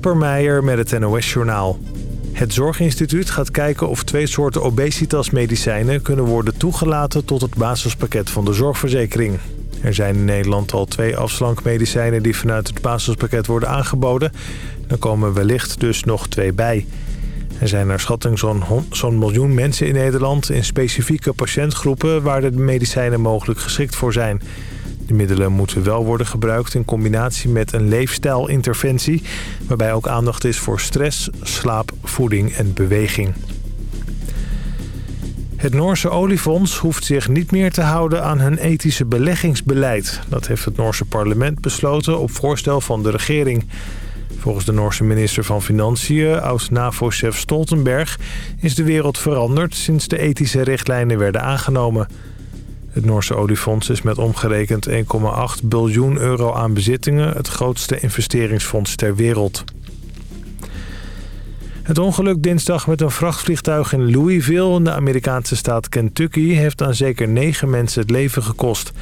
Kasper met het NOS-journaal. Het Zorginstituut gaat kijken of twee soorten obesitasmedicijnen... kunnen worden toegelaten tot het basispakket van de zorgverzekering. Er zijn in Nederland al twee afslankmedicijnen... die vanuit het basispakket worden aangeboden. Er komen wellicht dus nog twee bij. Er zijn naar schatting zo'n miljoen mensen in Nederland... in specifieke patiëntgroepen waar de medicijnen mogelijk geschikt voor zijn... De middelen moeten wel worden gebruikt in combinatie met een leefstijlinterventie... waarbij ook aandacht is voor stress, slaap, voeding en beweging. Het Noorse oliefonds hoeft zich niet meer te houden aan hun ethische beleggingsbeleid. Dat heeft het Noorse parlement besloten op voorstel van de regering. Volgens de Noorse minister van Financiën, oud-NAVO-chef Stoltenberg... is de wereld veranderd sinds de ethische richtlijnen werden aangenomen... Het Noorse oliefonds is met omgerekend 1,8 biljoen euro aan bezittingen... het grootste investeringsfonds ter wereld. Het ongeluk dinsdag met een vrachtvliegtuig in Louisville... in de Amerikaanse staat Kentucky... heeft aan zeker negen mensen het leven gekost.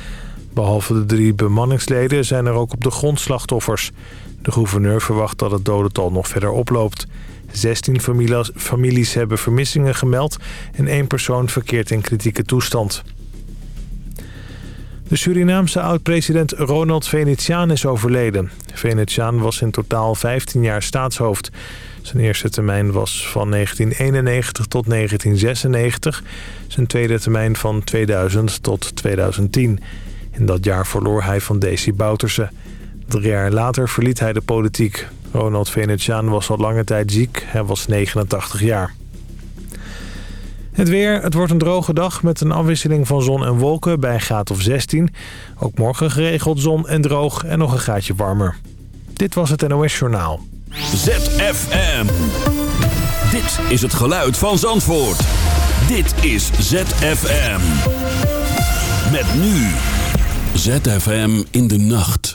Behalve de drie bemanningsleden zijn er ook op de grond slachtoffers. De gouverneur verwacht dat het dodental nog verder oploopt. 16 families, families hebben vermissingen gemeld... en één persoon verkeert in kritieke toestand. De Surinaamse oud-president Ronald Venetiaan is overleden. Venetiaan was in totaal 15 jaar staatshoofd. Zijn eerste termijn was van 1991 tot 1996. Zijn tweede termijn van 2000 tot 2010. In dat jaar verloor hij van Desi Bouterse. Drie jaar later verliet hij de politiek. Ronald Venetiaan was al lange tijd ziek. Hij was 89 jaar. Het weer, het wordt een droge dag met een afwisseling van zon en wolken bij een graad of 16. Ook morgen geregeld zon en droog en nog een graadje warmer. Dit was het NOS Journaal. ZFM. Dit is het geluid van Zandvoort. Dit is ZFM. Met nu. ZFM in de nacht.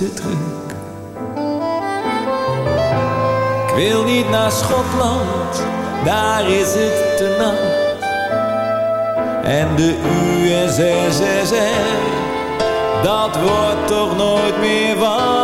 Ik wil niet naar Schotland, daar is het te nat. En de USSR, dat wordt toch nooit meer wat.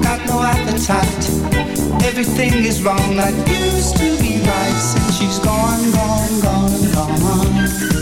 got no appetite. Everything is wrong that used to be right since she's gone, gone, gone, gone.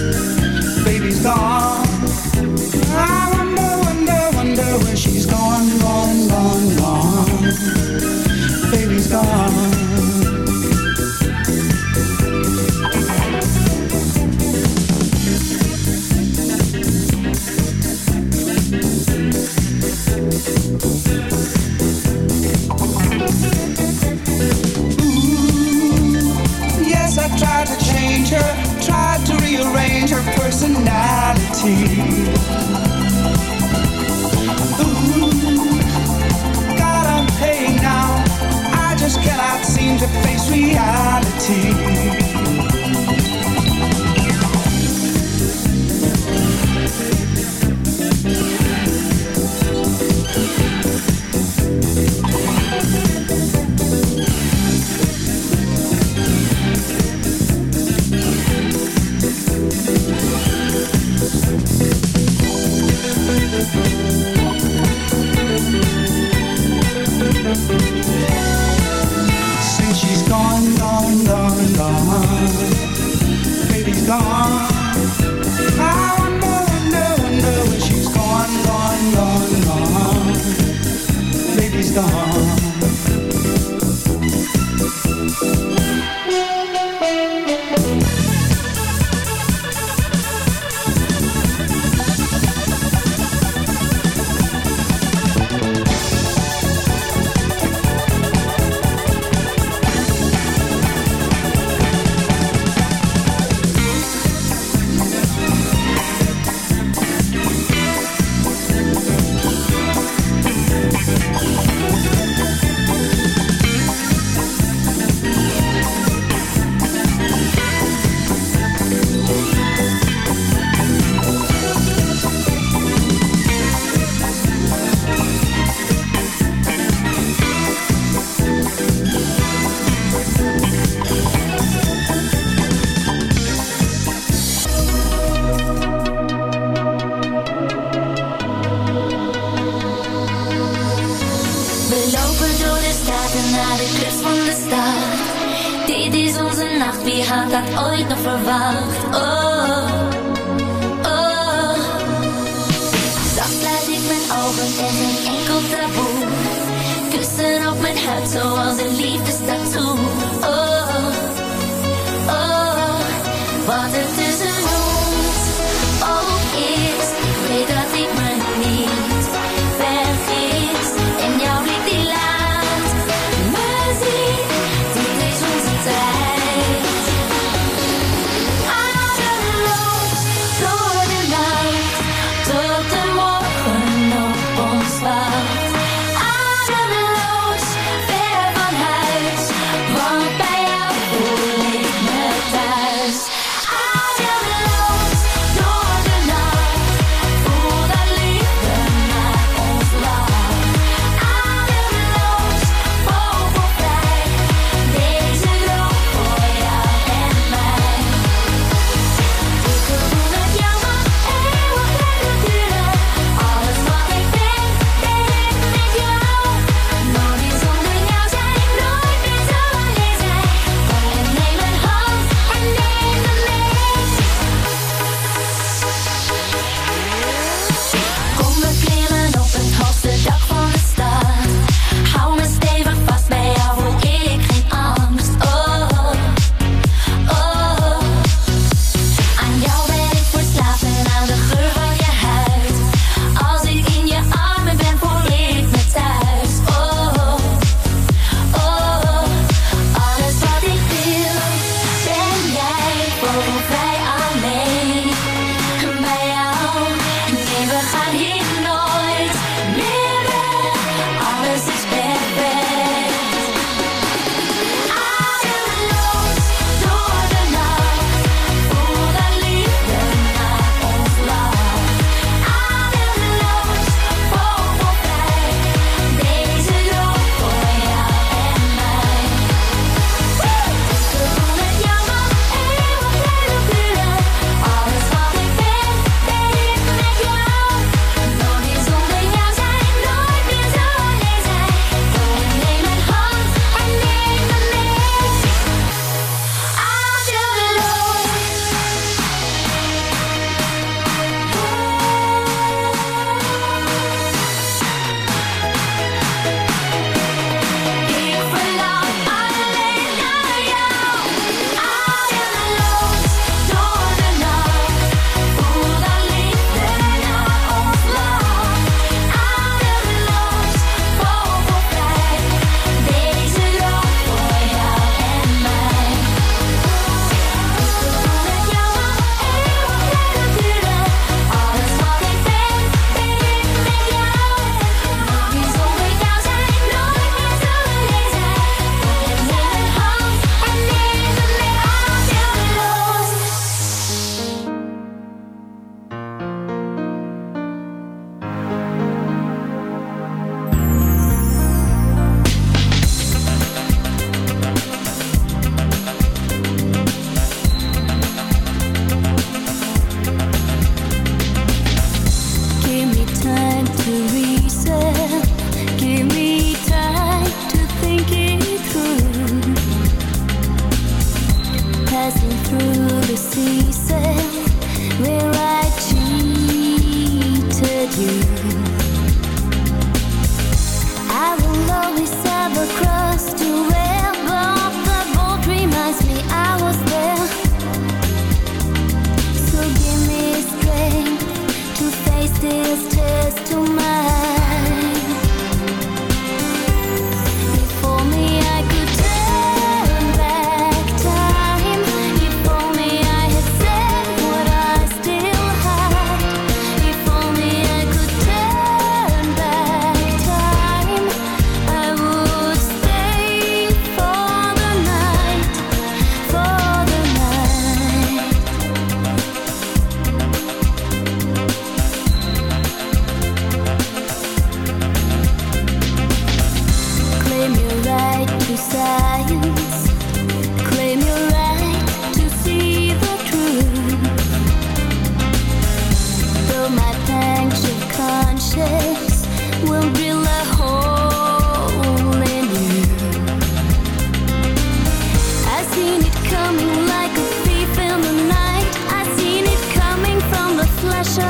pressure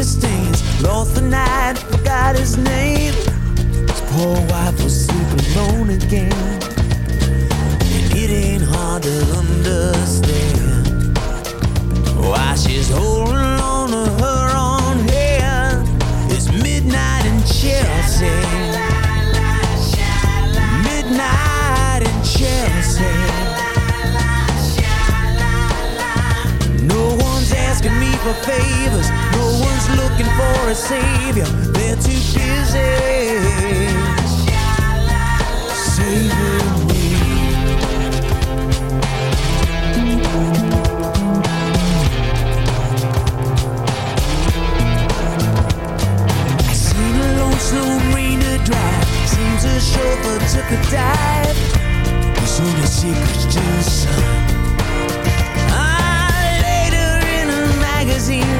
his stains. Lost the night, forgot his name. His poor wife was sleeping alone again. And it ain't hard to understand why she's holding on to her own hair. It's midnight in Chelsea. Midnight in Chelsea. No one's asking me for favors one's looking for a savior. They're too busy saving me. I seen a lonesome rain to drive. Seems a chauffeur took a dive. He's on a secret to the sun. Ah, later in a magazine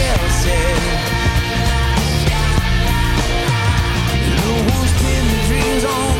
dancing. You know who's pinning dreams on?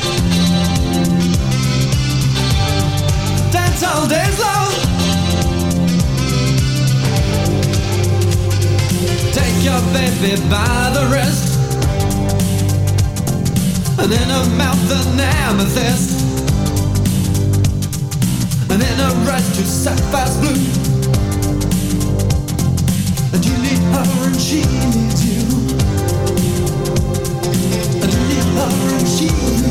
All days, love. Take your baby by the wrist, and in her mouth an amethyst and in a rush to sapphire's blue. And you need her and she needs you. And you need her and she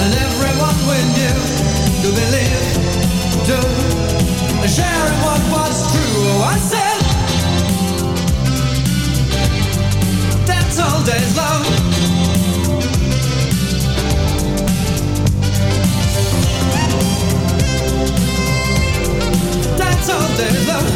and everyone we knew to believe, and sharing what was true. Oh, I said, that's all days long. That's all days love.